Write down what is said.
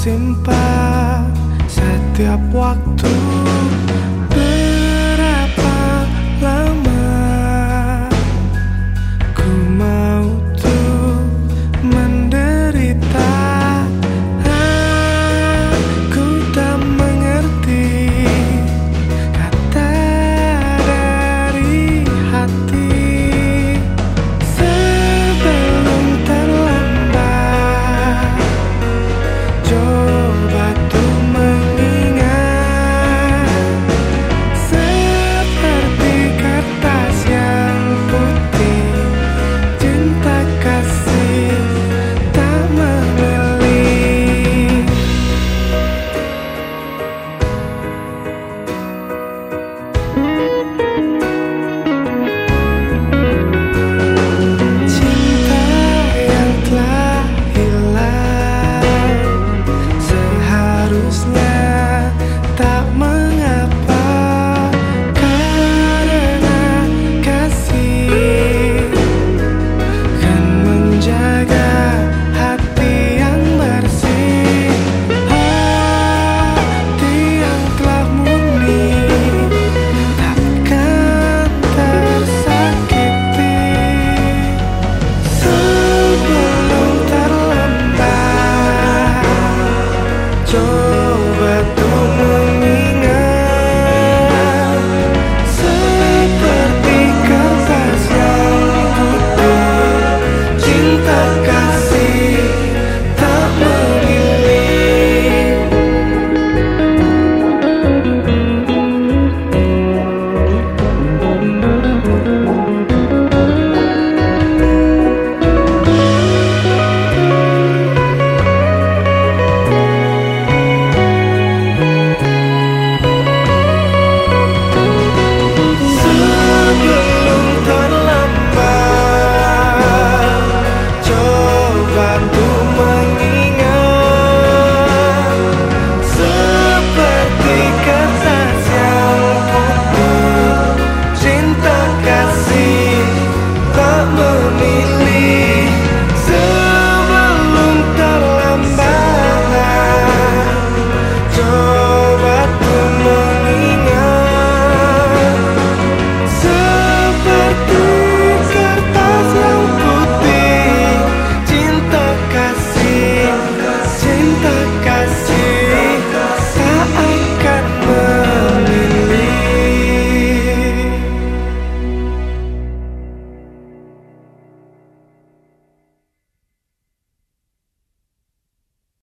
simpan setiap waktu.